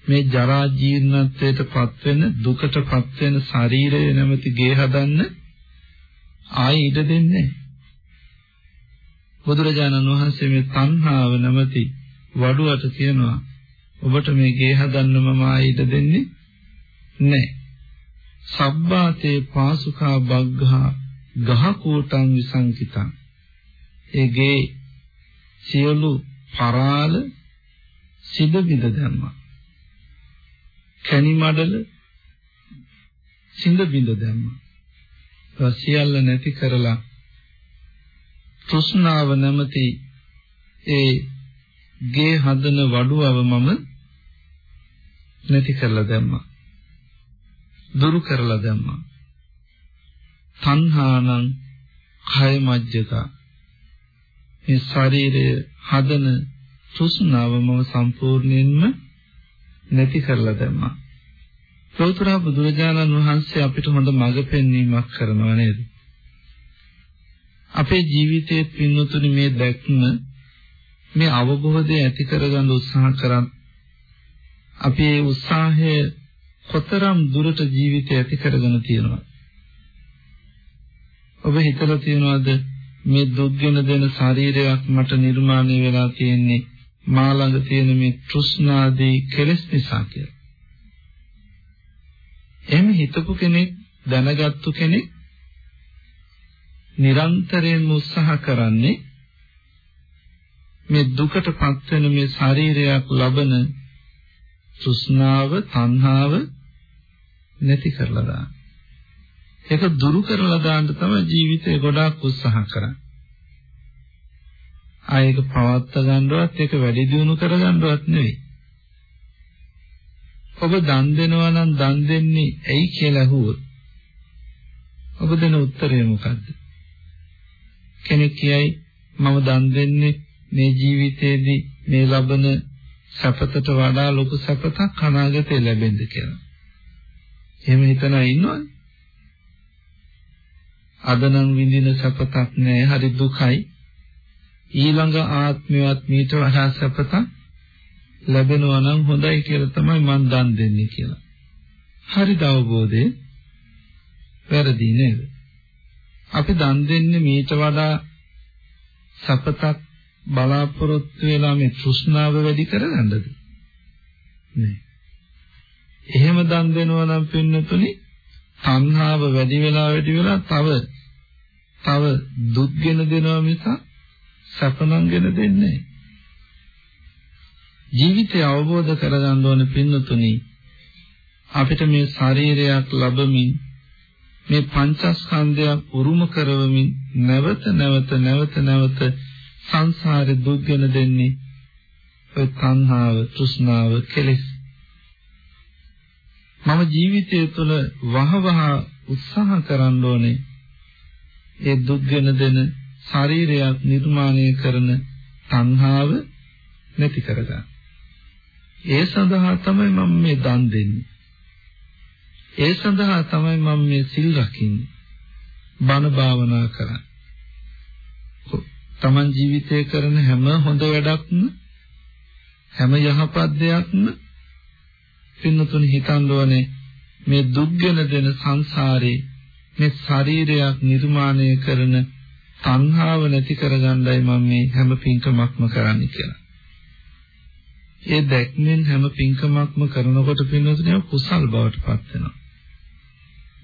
මේ ජරා ජීර්ණත්වයට පත්වෙන දුකට පත්වෙන ශරීරය නැමැති ගේ හදන්න ආයි ඉඩ දෙන්නේ බුදුරජාණන් වහන්සේ මේ තණ්හාව නැමැති වඩුවට කියනවා ඔබට මේ ගේ හදන්න මම ආයි ඉඩ දෙන්නේ නැහැ. සබ්බාතේ පාසුකා බග්ගා ගහකෝටං විසංකිතං. ඒගේ සියලු පරාල සිද බිඳ දැම්මා. කැණි මඩල සිඳ බිඳ දැම්මා සියල්ල නැති කරලා තෘෂ්ණාව නැමැති ඒ ගේ හදන වඩුවව මම නැති කරලා දැම්මා. දුරු කරලා දැම්මා. තණ්හානං කය මජ්ජක මේ ශරීරය හදන තෘෂ්ණාව මම සම්පූර්ණයෙන්ම නැති කරලා දැම්මා. ලෞතර බුදුරජාණන් වහන්සේ අපිට හොඳ මඟ පෙන්වීමක් කරනවා නේද? අපේ ජීවිතයේ පින්නතුනි මේ දැක්ම මේ අවබෝධය ඇති කරගන්න උත්සාහ කරන් අපි ඒ උත්සාහය කොතරම් දුරට ජීවිතය ඇති කරගෙන තියෙනවද? ඔබ හිතලා තියෙනවද මේ දුක්ගෙන දෙන ශරීරයක් මට නිර්මාණය වෙලා තියෙන්නේ මා ළඟ තියෙන මේ තෘෂ්ණාදී කෙලෙස් නිසා කියලා. එහෙම හිතපු කෙනෙක් දැනගත්තු කෙනෙක් නිරන්තරයෙන්ම උත්සාහ කරන්නේ මේ දුකටපත් වෙන මේ ශරීරයක් ලබන තෘෂ්ණාව, තණ්හාව නැති කරලා දාන්න. ඒක දුරු කරලා දාන්න තමයි ජීවිතේ ගොඩාක් උත්සාහ කරන්නේ. ආයෙක පවත්ත ගන්නවත් ඒක වැඩි දියුණු කර ගන්නවත් නෙවෙයි. ඔබ දන් දෙනවා නම් දන් දෙන්නේ ඇයි කියලා අහුවොත් ඔබ දෙන උත්තරය මොකද්ද? කෙනෙක් කියයි මම දන් දෙන්නේ මේ ජීවිතේදී මේ ලබන සපතට වඩා ලොකු සපතක් අනාගතේ ලැබෙන්න කියලා. එහෙම හිතනා ඉන්නවද? අද නම් විඳින සපතක් නෑ හරි දුකයි. ඊළඟ ආත්මයවත් මීට වඩා සපතක් ලැබෙනවා නම් හොඳයි කියලා තමයි මම දන් දෙන්නේ කියලා. හරිද අවබෝධය? වැරදි නේද? අපි දන් දෙන්නේ මීට වඩා සපතක් බලාපොරොත්තු වෙලා මේ තෘෂ්ණාව වැඩි කරගන්නද? නෑ. එහෙම දන් දෙනවා නම් පින්නතුනි තණ්හාව වැඩි වෙලා වැඩි වෙලා තව තව දුක්ගෙන දෙනවා මිස සැපනම්ගෙන දෙන්නේ ජීවිතය අවබෝධ කරගන්න ඕන පින්නතුනි අපිට මේ ශරීරයක් ලැබමින් මේ පංචස්කන්ධයක් උරුම කරවමින් නැවත නැවත නැවත නැවත සංසාරේ දුක්ගෙන දෙන්නේ ඔය තණ්හාව, තෘෂ්ණාව, කෙලෙස් මම ජීවිතය තුළ වහවහ උත්සාහ කරන්න ඕනේ ඒ දුක්ගෙන දෙන ශරීරයක් නිර්මාණය කරන තණ්හාව නැති කරගන්න. ඒ සඳහා තමයි මම මේ දන් දෙන්නේ. ඒ සඳහා තමයි මම මේ සිල් රකින්නේ. බණ භාවනා කරන්නේ. තමන් ජීවිතය කරන හැම හොඳ වැඩක්ම හැම යහපත් දෙයක්ම පින්නතුනි හිතන්න ඕනේ මේ දුක්ගෙන දෙන සංසාරේ මේ ශරීරයක් නිර්මාණය කරන තණ්හාව නැති කරගන්නයි මම මේ හැම පින්කමක්ම කරන්නේ කියලා. ඒ දැක්මෙන් හැම පින්කමක්ම කරනකොට පින්නතුනේ කුසල් බවට පත් වෙනවා.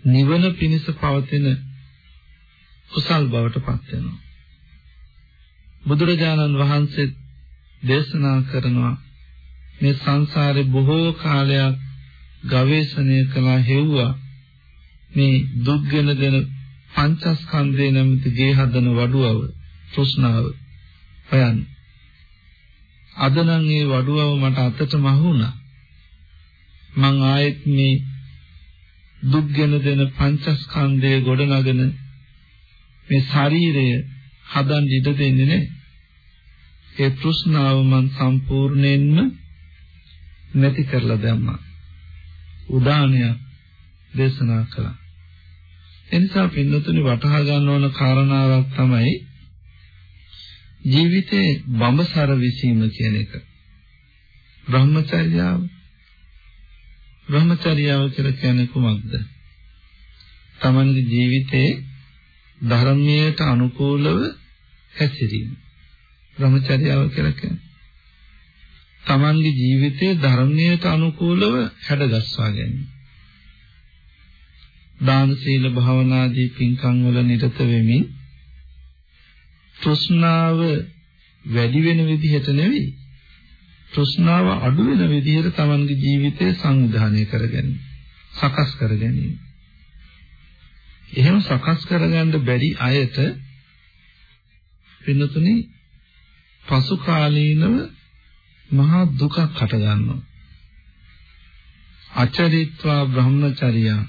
නිවන පිණිස පවතින කුසල් බවට පත් වෙනවා. බුදුරජාණන් වහන්සේ දේශනා කරනවා මේ සංසාරේ බොහෝ කාලයක් ගවේෂණය කළා හෙව්වා මේ දුක්ගෙන දෙන පංචස්කන්ධේ නැමැති ගේ හදන වඩුවව තෘෂ්ණාව හොයන්න. අද නම් ඒ වඩුවව මට අතට මහුණා. මං ආයෙත් මේ දුක්ගෙන දෙන පංචස්කන්ධයේ ගොඩනගෙන මේ ශරීරය හදන්න ඉඩ දෙන්නේ නැහැ. ඒ තෘෂ්ණාව මං සම්පූර්ණයෙන්ම නැති කරලා දැම්මා. උදානයක් දේශනා කළා. එනිසා පින්නතුනි වටහා ගන්න ඕන කාරණාවක් තමයි ජීවිතේ බඹසර විසීම කියන එක. බ්‍රහ්මචර්යාව බ්‍රහ්මචර්යාව කියලා කියන්නේ කුමක්ද? තමන්ගේ ජීවිතේ ධර්මයට අනුකූලව හැසිරීම. බ්‍රහ්මචර්යාව කියලා කියන්නේ තමන්ගේ ජීවිතයේ ධර්මයට අනුකූලව හැඩගස්වා ගැනීම. දාන සීල භාවනාදී පින්කම් වල නිරත වෙමින් තෘෂ්ණාව වැඩි වෙන විදිහට නෙවෙයි තෘෂ්ණාව අඩු වෙන විදිහට තමන්ගේ ජීවිතය සංවිධානය කරගන්න සකස් කරගැනීම. එහෙම සකස් කරගන්න බැරි අයට වෙනතුනේ පසු කාලීනව මහා දුකක් හට ගන්නවා. අචරිත්වා බ්‍රහ්මචර්යා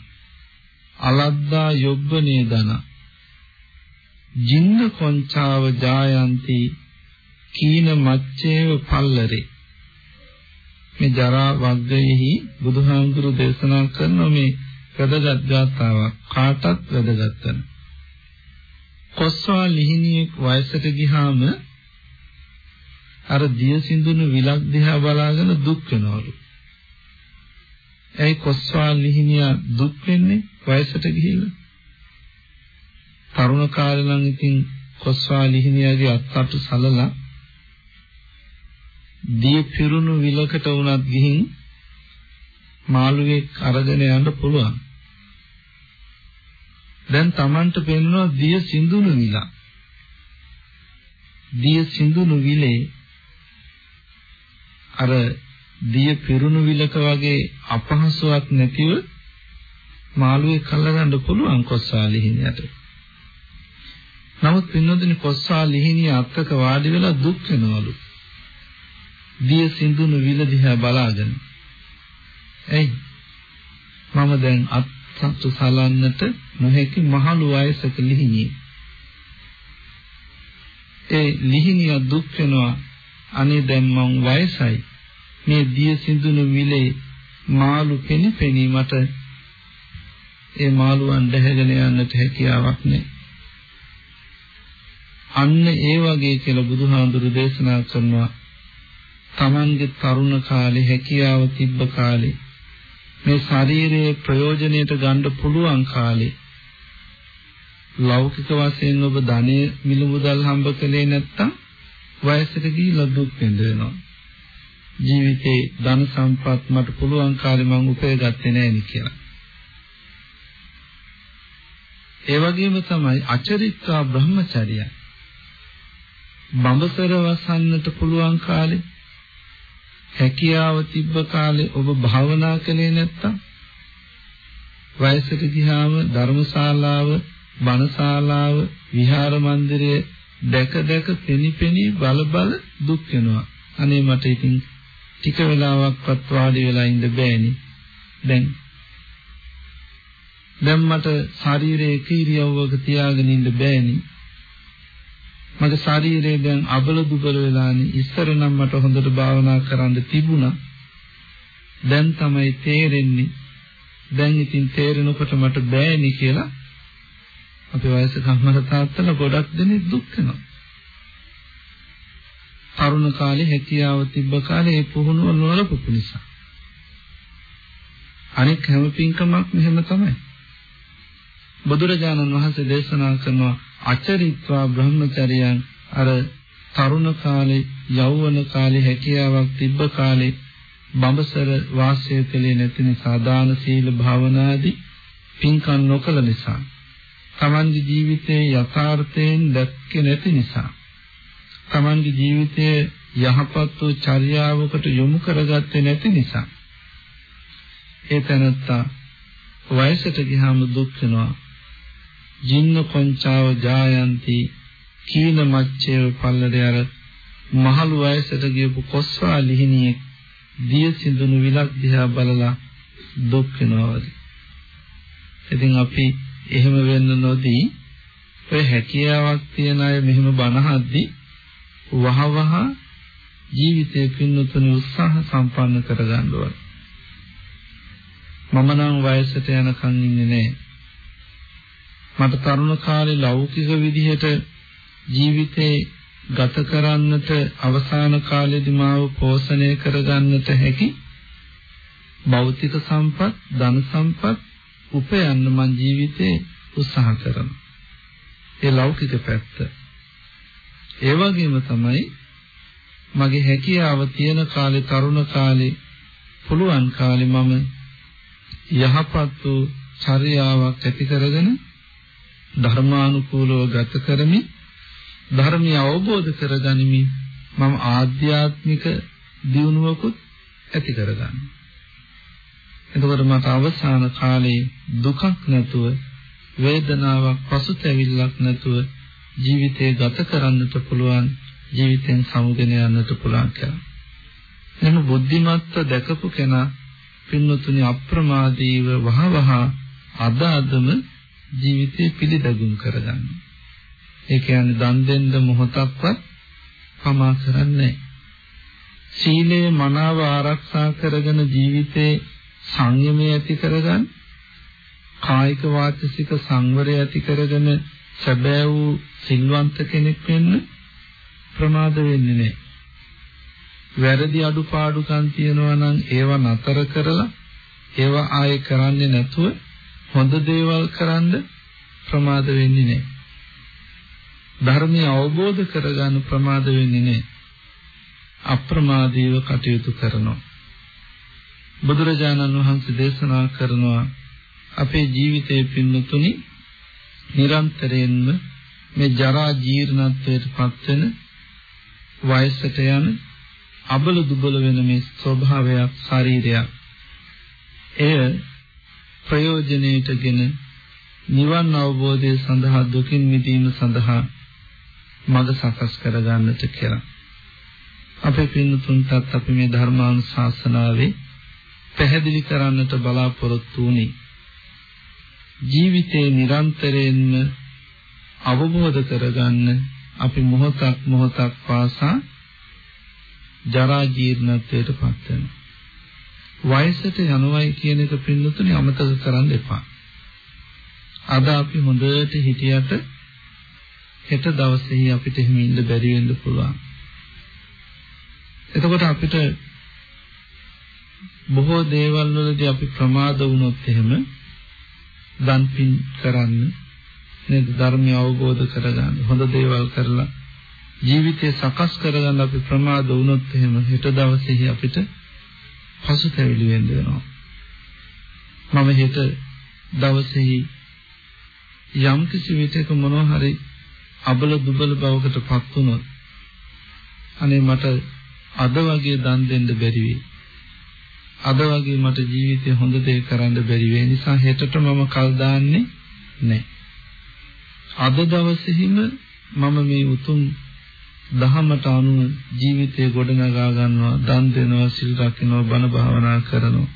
අලද්දා යොබ්බනේ දන ජින්න කොංචාව ජායන්ති කීන මච්චේව පල්ලරේ මේ ජරා වග්ගයෙහි බුදුහාමුදුරු දේශනා කරන මේ වැදගත් ගාථාවක් කාටත් වැදගත් වෙන කොස්වා ලිහිණියෙක් වයසට ගියාම අර දිය සිඳුණු විලක් දිහා බලාගෙන දුක් වෙනවලු. ඇයි කොස්වා ලිහිණියා දුක් වෙන්නේ වයසට ගිහිල්ලා? තරුණ කාලේ නම් ඉතින් කොස්වා ලිහිණියාගේ අත්අඩු සලලා දිය පිරුණු විලකට වුණත් ගිහින් මාළුවෙක් අරගෙන යන්න පුළුවන්. දැන් Tamanට පෙන්වනවා දිය සිඳුණු විල. දිය සිඳුණු විලේ අර දිය පිරුණු විලක වගේ අපහසුයක් නැතිව මාළුවේ කල්ලගන්න පුළුවන් කොස්සා ලිහිණියට. නමුත් පින්නොදින කොස්සා ලිහිණිය අත්තක වාඩි වෙලා දුක් වෙනවලු. දිය සිඳුණු විල දිහා බලාගෙන. එයි මම දැන් අත්සතු සලන්නට නොහැකි මහලු වයසක ලිහිණිය. ඒ ලිහිණිය දුක් වෙනවා අනේ දැන් මං වයසයි මේ දිය සිඳුණු විලේ මාළු පෙනිපෙනී මට ඒ මාළුවන් දැහැගෙන යන්නට හැකියාවක් නැහැ. අන්න ඒ වගේ කියලා බුදුහාඳුරු දේශනා කරනවා. Tamange තරුණ කාලේ හැකියාව තිබ්බ කාලේ මේ ශරීරයේ ප්‍රයෝජනෙට ගන්න පුළුවන් කාලේ ලෞකික වශයෙන් ඔබ ධනෙ මිල මුදල් හම්බ කළේ නැත්තම් වයසට ගිහිල්ලා දුක් විඳිනවා. ජීවිතේ ධන සම්පත් මට පුළුවන් කාලේ මම උපයගත්තේ නැහැ නේ කියලා. ඒ වගේම තමයි අචරිත්වා බ්‍රහ්මචර්යය. බඹසර වසන්නට පුළුවන් කාලේ හැකියාව තිබ්බ කාලේ ඔබ භාවනා කළේ නැත්තම් වයසට ගියාම ධර්මශාලාව, බණශාලාව, විහාර මන්දිරය දැක දැක පෙනි පෙනි බල බල දුක් වෙනවා. අනේ මට ඉතින් ටික වෙලාවක්වත් වාඩි වෙලා ඉන්න බෑනේ. දැන් දැන් මට ශරීරයේ එක ඉරියව්වක තියාගෙන ඉන්න බෑනේ. මගේ ශරීරය දැන් අබල දුබල වෙලානේ ඉස්සර නම් මට හොඳට භාවනා කරන්න තිබුණා දැන් තමයි තේරෙන්නේ දැන් ඉතින් තේරෙනකොට මට බෑනි කියලා අපේ වයසක අම්මලා තාත්තලා ගොඩක් දෙනෙක් දුක් වෙනවා. තරුණ කාලේ හැකියාව තිබ්බ කාලේ ඒ පුහුණුව නොලපපු නිසා. අනෙක් හැම පින්කමක් මෙහෙම තමයි. බුදුරජාණන් වහන්සේ දේශනා කරනවා අචරිත්වා බ්‍රහ්මචර්යයන් අර තරුණ කාලේ යෞවන කාලේ හැකියාවක් තිබ්බ කාලේ බඹසර වාසය කළේ නැති නිසා දාන සීල භාවනාදී පින්කම් නොකළ නිසා තමන්ගේ ජීවිතයේ යථාර්ථයෙන් දැක්කේ නැති නිසා තමන්ගේ ජීවිතයේ යහපත් වූ චර්යාවකට යොමු කරගත්තේ නැති නිසා ඒ තැනත්තා වයසට ගියාම දුක් වෙනවා ජින්න කොංචාව ජායන්ති කීන මච්චේව පල්ලරේ අර මහලු වයසට ගියපු කොස්වා ලිහිණියෙක් දිය සිඳුණු විලක් දිහා බලලා දුක් වෙනවා වගේ. ඉතින් අපි එහෙම වෙන්න නොදී ඔය හැකියාවක් තියන අය මෙහෙම බනහද්දි වහවහ ජීවිතේ පින්නතුනි උත්සාහ සම්පන්න කරගන්න ඕන. මම නම් වයසට යනකම් ඉන්නේ නැහැ. මට තරුණ කාලේ ලෞකික විදිහට ජීවිතේ ගත කරන්නට අවසාන කාලෙදි මාව පෝෂණය කරගන්නට හැකි භෞතික සම්පත්, ධන සම්පත් උපයන්න මං ජීවිතේ උත්සාහ කරනවා. ඒ ලෞකික පැත්ත. ඒ වගේම තමයි මගේ හැකියාව තියෙන කාලේ තරුණ කාලේ පුළුවන් කාලේ මම යහපත් වූ චර්යාවක් ඇති කරගෙන ධර්මානුකූලව ගත කරමි ධර්මය අවබෝධ කරගනිමින් මම ආධ්‍යාත්මික දියුණුවකුත් ඇති කරගන්නවා. එතකොට මට අවසාන කාලේ දුකක් නැතුව වේදනාවක් පසුතැවිල්ලක් නැතුව ජීවිතය ගත කරන්නට පුළුවන් ජීවිතෙන් සමුගෙන යන්නට පුළුවන් කියලා. එහෙනම් බුද්ධිමත්ව දැකපු කෙනා පින්වතුනි අප්‍රමාදීව වහවහ අද අදම ජීවිතේ පිළිදගුම් කරගන්නවා. ඒ කියන්නේ දන් දෙන්න මොහොතක්වත් පමා කරන්නේ සීලය මනාව ආරක්ෂා කරගෙන ජීවිතේ සංයමය ඇති කරගන්න කායික වාචසික සංවරය ඇති කරගෙන සැබෑ වූ සිල්වන්ත කෙනෙක් වෙන්න ප්‍රමාද වෙන්නේ නැහැ. වැරදි අඩුපාඩුකම් තියෙනවා නම් ඒවා නතර කරලා ඒවා ආයේ කරන්නේ නැතුව හොඳ දේවල් කරන්න ප්‍රමාද වෙන්නේ නැහැ. ධර්මය අවබෝධ කරගන්න ප්‍රමාද වෙන්නේ නැහැ. අප්‍රමාදීව කටයුතු කරනවා. බුදුරජාණන් වහන්සේ දේශනා කරනවා අපේ ජීවිතයේ පින්නතුනි නිරන්තරයෙන්ම මේ ජරා ජීර්ණත්වයට පත්වෙන වයසට යන අබල දුබල වෙන මේ ස්වභාවයක් ශරීරයක් එය ප්‍රයෝජනෙටගෙන නිවන් අවබෝධය සඳහා දුකින් මිදීම සඳහා මඟ සකස් කරගන්නට කියලා. අපේ පින්තුන්ටත් අපි මේ ධර්මානුශාසනාවේ පැහැදිලි කරන්නට බලාපොරොත්තු වුණේ ජීවිතේ නිරන්තරයෙන්ම අවබෝධ කරගන්න අපි මොහොතක් මොහොතක් පාසා ජරා ජීර්ණත්වයට පත් වෙනවා. වයසට යනවයි කියන එක පින්නතුනේ අමතක කරන්න එපා. අද අපි හොඳට හිටියට හෙට දවසේ අපිට එහෙම ඉන්න බැරි වෙන්න පුළුවන්. එතකොට අපිට බොහෝ දේවල් වලදී අපි ප්‍රමාද වුණොත් එහෙම දන් පින් කරන්න නේද ධර්මය අවබෝධ කරගන්න හොඳ දේවල් කරලා ජීවිතය සකස් කරගන්න අපි ප්‍රමාද වුණොත් එහෙම හෙට දවසේ අපිට පසුතැවිලි වෙන්න වෙනවා. මම හෙට දවසේ යම් කිසි විටක මොනවා හරි අබල දුබල බවකටපත් වුණොත් අනේ මට අද වගේ දන් දෙන්න බැරි වෙයි. අද වගේ මට ජීවිතේ හොඳ දේ කරන්න බැරි වෙයි නිසා හෙටට මම කල් දාන්නේ නැහැ. අද දවසේම මම මේ උතුම් දහමට අනුව ජීවිතය ගොඩනගා ගන්නවා, දන් දෙනවා, සිල් රකින්නවා, බණ භාවනා කරනවා.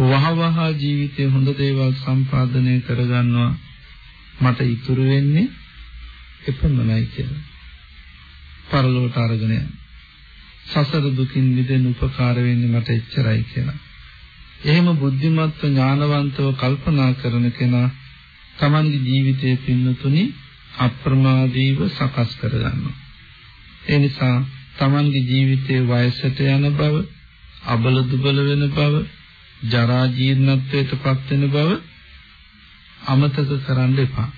වහවහ ජීවිතේ හොඳ දේවල් සම්පාදනය කරගන්නවා. මට ඉතුරු වෙන්නේ එපමණයි කියලා. පරලෝකට අරගෙන යන්නේ. සසර දුකින් මිදෙන්න උපකාර වෙන්නේ මට එච්චරයි කියලා. එහෙම බුද්ධිමත්ව ඥානවන්තව කල්පනා කරන කෙනා තමන්ගේ ජීවිතයේ පින්නතුනි අප්‍රමාදීව සකස් කරගන්නවා. ඒ නිසා තමන්ගේ ජීවිතයේ වයසට යන බව, අබල දුබල වෙන බව, ජරා ජීර්ණත්වයට පත් වෙන බව අමතක කරන්න එපා.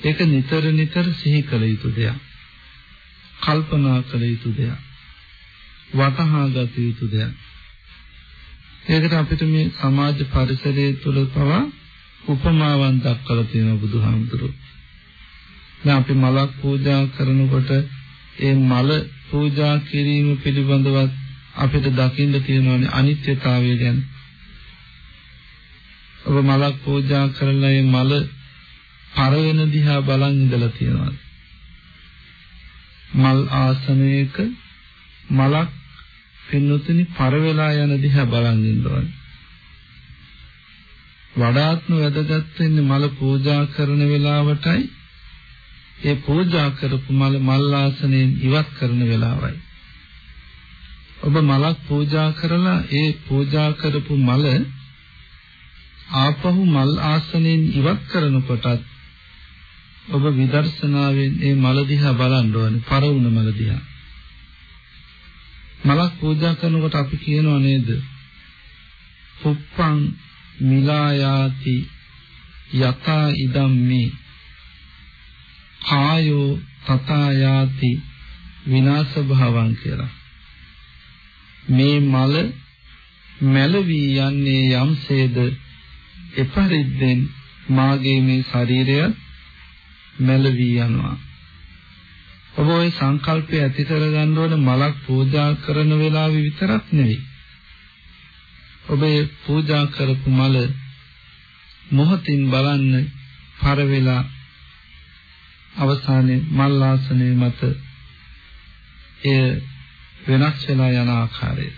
ඒක නිතර නිතර සිහි කළ යුතු දෙයක්. කල්පනා කළ යුතු දෙයක්. වටහා ගත යුතු දෙයක්. ඒකට අපිට මේ සමාජ පරිසරය තුළ පවා උපමාවන් දක්වලා තියෙනවා බුදුහාමුදුරුවෝ. දැන් අපි මලක් පූජා කරනකොට ඒ මල පූජා කිරීම පිළිබඳව අපිට දකින්න තියෙනවානේ අනිත්‍යතාවය ගැන. ඔබ මලක් පූජා කරලා ඒ මල පර වෙන දිහා බලන් ඉඳලා තියෙනවා. මල් ආසනයක මලක් පින්නොතනි පර වෙලා යන දිහා බලන් ඉන්නවා. වඩාත්ම වැදගත් වෙන්නේ මල පූජා කරන වෙලාවටයි ඒ පූජා කරපු මල මල් ආසනයෙන් ඉවත් කරන වෙලාවයි. ඔබ මලක් පූජා කරලා ඒ පූජා කරපු මල ආපහු මල් ආසනයෙන් ඉවත් කරනකොටත් ඔබ විදර්ශනාවෙන් ඒ මල දිහා බලන්න ඕනේ පරවුන මල දිහා. මලක් පූජා කරනකොට අපි කියනව නේද? පුප්පං මිලායාති යතා ඉදම් මේ කායෝ තථායාති විනාශ භවං කියලා. මේ මල මැලවී යන්නේ යම්සේද එපරිද්දෙන් මාගේ මේ ශරීරය මැලවී යනවා. ඔබ ওই සංකල්පය ඇති කරගන්න ඕන මලක් පූජා කරන වෙලාවේ විතරක් නෙවෙයි. ඔබ පූජා කරපු මල මොහොතින් බලන්න පර වෙලා අවසානයේ මල් ආසනයේ මත එය වෙනස් වෙලා යන ආකාරය.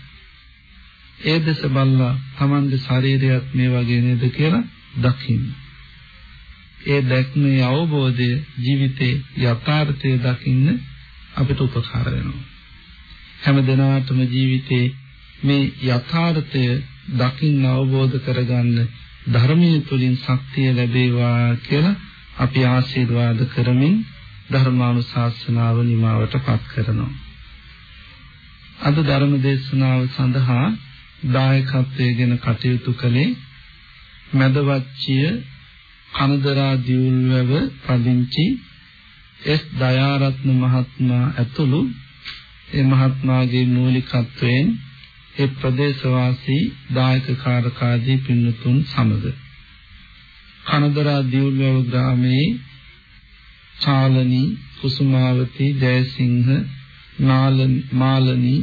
ඒ දෙස බලලා Tamande ශරීරයත් මේ වගේ නේද කියලා දකින්න. ඒ දැක්මේ අවබෝධය ජීවිතේ යථාර්ථය දකින්න අපිට උපකාර වෙනවා. හැම දිනකටම ජීවිතේ මේ යථාර්ථය දකින්න අවබෝධ කරගන්න ධර්මයේ තුලින් ශක්තිය ලැබේවා කියලා අපි ආශිර්වාද කරමින් ධර්මානුශාසනාව නිමවටපත් කරනවා. අද ධර්ම දේශනාව සඳහා දායකත්වයෙන් කටයුතු කළේ මැදවච්චිය කනදරා දියුල්වැව පදිංචි එස් දයාරත්න මහත්මයා ඇතුළු ඒ මහත්මයාගේ මූලිකත්වයෙන් ඒ ප්‍රදේශවාසී දායක කාරකාදී පින්තුන් සමග. කනදරා දියුල්වැව ග්‍රාමයේ චාලනී කුසුමාවතී ජයසිංහ මාලනී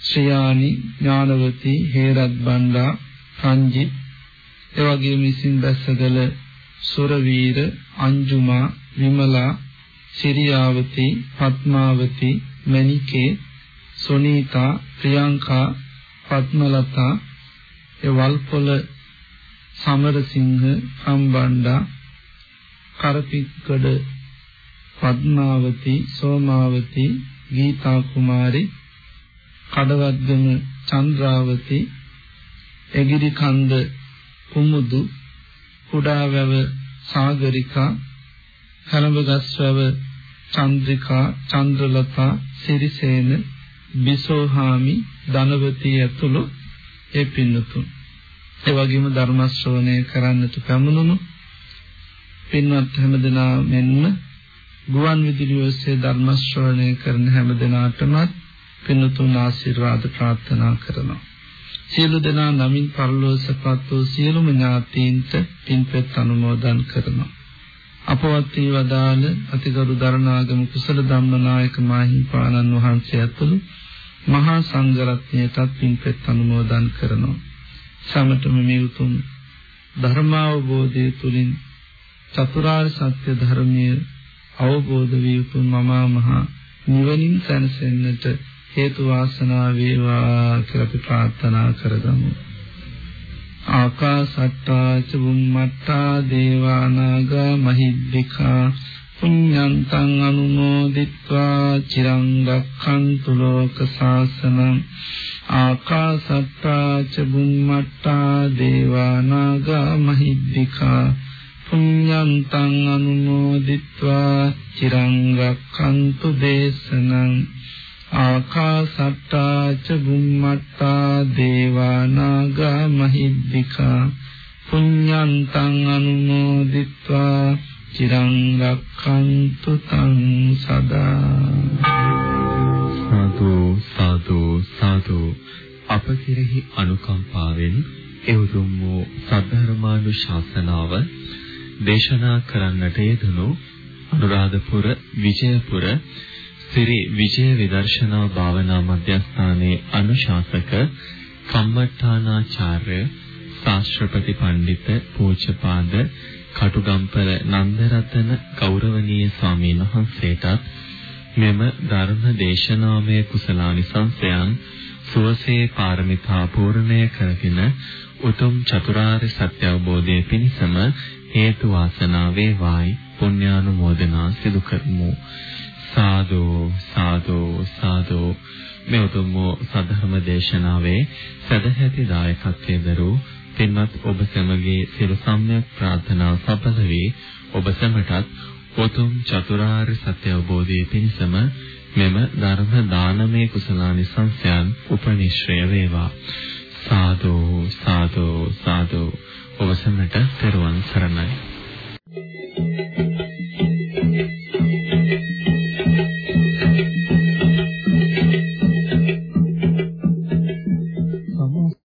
ශ්‍රියානි ඥානවතී හේරත් බණ්ඩා රංජිත් එවැගේම ඉසින් බැස්සගල සුරවීර අංජුමා විමලා සිරියාවතී පත්මාවතී මණිකේ සොනීතා ප්‍රියංකා පත්මලතා ඒ වල්පොල සමරසිංහ සම්බණ්ඩා කරපික්කඩ පද්මාවති සෝමාවති ගීතා කුමාරි කඩවද්දම චන්ද්‍රාවති එගිරි කන්ද කුමුදු කුඩාවැව සාගරිකා කලඹගස්වැව චන්ද්‍රිකා චන්ද්‍රලතා සිරිසේන බිසෝහාමි ධනවතී ඇතුළු ඒ පින්නතුන්. ඒ වගේම ධර්ම ශ්‍රවණය කරන්නට පැමුණුණු පින්වත් හැමදෙනා මෙන්ම ගුවන් විදුලි ඔස්සේ ධර්ම ශ්‍රවණය කරන හැමදෙනාටම පින්තුන් ආශිර්වාද ප්‍රාර්ථනා කරනවා. සියලු දෙනා නමින් පරලෝසපත් වූ සියලුම ඥාතීන්ට පින්පෙත් අනුමෝදන් කරනවා. අපවත් වී වදාළ අතිගරු දරණාගම කුසල ධම්මනායක මාහිම්පාණන් වහන්සේ ඇතුළු මහා සංඝරත්නයටත් පින්පෙත් අනුමෝදන් කරනවා. සමතම මේ උතුම් ධර්මාවබෝධය තුළින් චතුරාර්ය සත්‍ය ධර්මයේ අවබෝධ වී උතුම් මමා මහා නිවනින් සැනසෙන්නට හේතු වාසනා වේවා කියලා අපි ප්‍රාර්ථනා කරගමු. ආකාසට්ටා චුම්මට්ටා දේවා නාග මහිද්దికා පුඤ්ඤන්තං අනුමෝදිත්වා චිරං රක්ඛන්තු ලෝක සාසනං ආකාසට්ටා චුම්මට්ටා දේවා නාග මහිද්దికා පුඤ්ඤන්තං අනුමෝදිත්වා චිරං රක්ඛන්තු දේශනං ආකාසත්තා ච බුම්මත්තා දේවා නාග මහිද්దికා පුඤ්ඤන්තං අනුමෝදිත්වා චිරං රක්ඛන්තු තං සදා සාදු සාදු සාදු අප කෙරෙහි අනුකම්පාවෙන් එවුතුම් වූ සද්ධර්මානුශාසනාව දේශනා කරන්නට යෙදුණු අනුරාධපුර විජයපුර ශ්‍රී විජය විදර්ශනා භාවනා මධ්‍යස්ථානයේ අනුශාසක කම්මඨානාචාර්ය ශාස්ත්‍රපති පඬිත පූජ්‍යපාද කටුගම්පල නන්දරතන ගෞරවනීය ස්වාමීන් වහන්සේටත් මෙම ධර්ම දේශනාමය කුසලානිසංසයන් සුවසේ පාරමිතා පූර්ණය කරගෙන උතුම් චතුරාර්ය සත්‍ය අවබෝධයේ පිණසම හේතු වාසනා වේවායි පුණ්‍යානුමෝදනා සිදු කරමු. සාදු සාදු සාදු. මේ උතුම් සද්ධර්ම දේශනාවේ සදැහැති දායකත්වයේ දරූ පින්වත් ඔබ සැමගේ සියලු සම්‍යක් ප්‍රාර්ථනා සඵල වේ ඔබ සැමටත් උතුම් චතුරාර්ය සත්‍ය අවබෝධයේ පිණසම මෙම ධර්ම දානමය කුසලානිසංසයන් උපනිශ්‍රය වේවා. සාදු සාදු සාදු. ඔබ සැමට පෙරවන් සරණයි.